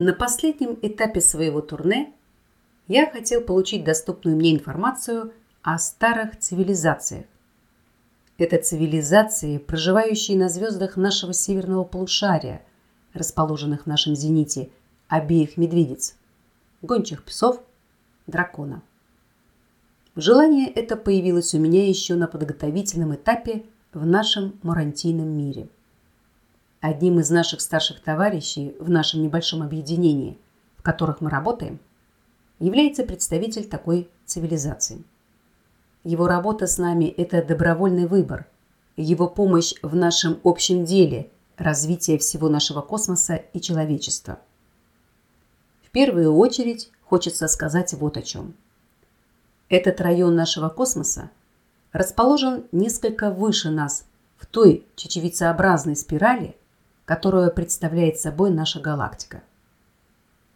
На последнем этапе своего турне я хотел получить доступную мне информацию о старых цивилизациях. Это цивилизации, проживающие на звездах нашего северного полушария, расположенных в нашем зените, обеих медведиц, гончих псов, дракона. Желание это появилось у меня еще на подготовительном этапе в нашем марантийном мире – Одним из наших старших товарищей в нашем небольшом объединении, в которых мы работаем, является представитель такой цивилизации. Его работа с нами – это добровольный выбор, его помощь в нашем общем деле – развитие всего нашего космоса и человечества. В первую очередь хочется сказать вот о чем. Этот район нашего космоса расположен несколько выше нас в той чечевицеобразной спирали, которую представляет собой наша галактика.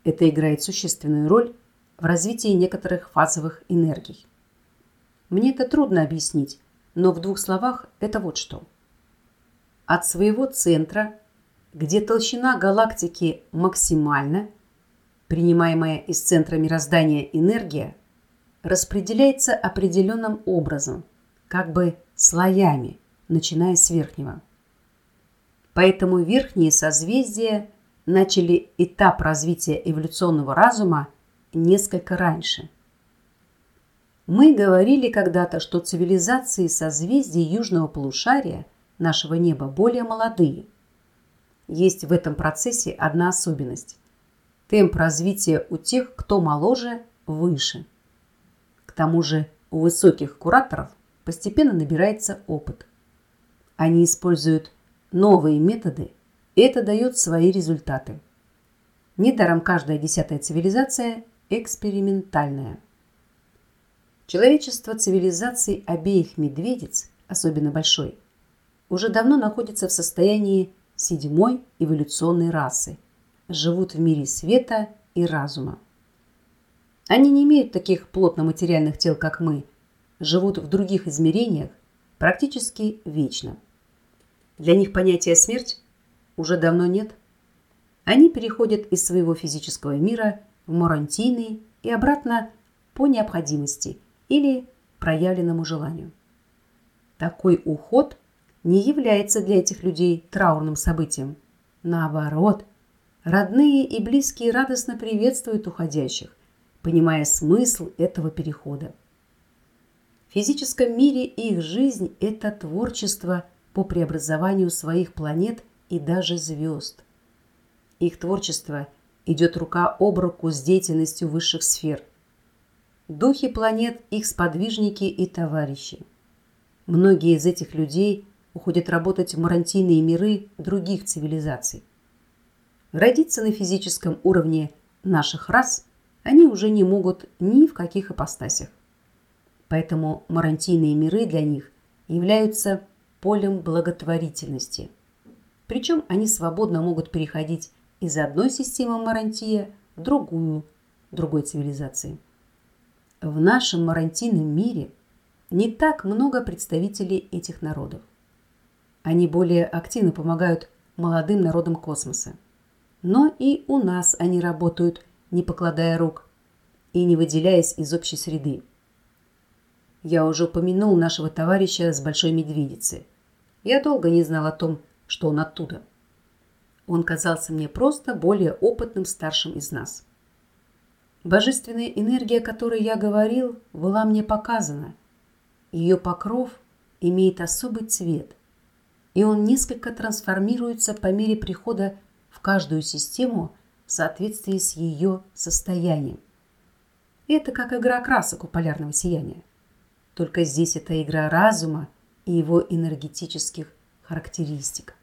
Это играет существенную роль в развитии некоторых фазовых энергий. Мне это трудно объяснить, но в двух словах это вот что. От своего центра, где толщина галактики максимальна, принимаемая из центра мироздания энергия, распределяется определенным образом, как бы слоями, начиная с верхнего. Поэтому верхние созвездия начали этап развития эволюционного разума несколько раньше. Мы говорили когда-то, что цивилизации созвездий южного полушария нашего неба более молодые. Есть в этом процессе одна особенность. Темп развития у тех, кто моложе, выше. К тому же у высоких кураторов постепенно набирается опыт. Они используют новые методы, это дает свои результаты. Недаром каждая десятая цивилизация экспериментальная. Человечество цивилизаций обеих медведиц, особенно большой, уже давно находится в состоянии седьмой эволюционной расы, живут в мире света и разума. Они не имеют таких плотно-материальных тел, как мы, живут в других измерениях практически вечно. Для них понятия смерть уже давно нет. Они переходят из своего физического мира в морантийный и обратно по необходимости или проявленному желанию. Такой уход не является для этих людей траурным событием. Наоборот, родные и близкие радостно приветствуют уходящих, понимая смысл этого перехода. В физическом мире их жизнь – это творчество по преобразованию своих планет и даже звезд. Их творчество идет рука об руку с деятельностью высших сфер. Духи планет – их сподвижники и товарищи. Многие из этих людей уходят работать в марантийные миры других цивилизаций. Родиться на физическом уровне наших рас они уже не могут ни в каких ипостасях. Поэтому марантийные миры для них являются полем благотворительности. Причем они свободно могут переходить из одной системы Марантия в другую, другой цивилизации. В нашем марантийном мире не так много представителей этих народов. Они более активно помогают молодым народам космоса. Но и у нас они работают, не покладая рук и не выделяясь из общей среды. Я уже упомянул нашего товарища с Большой Медведицы – я долго не знал о том, что он оттуда. Он казался мне просто более опытным старшим из нас. Божественная энергия, о которой я говорил, была мне показана. Ее покров имеет особый цвет, и он несколько трансформируется по мере прихода в каждую систему в соответствии с ее состоянием. Это как игра красок у полярного сияния. Только здесь это игра разума и его энергетических характеристик.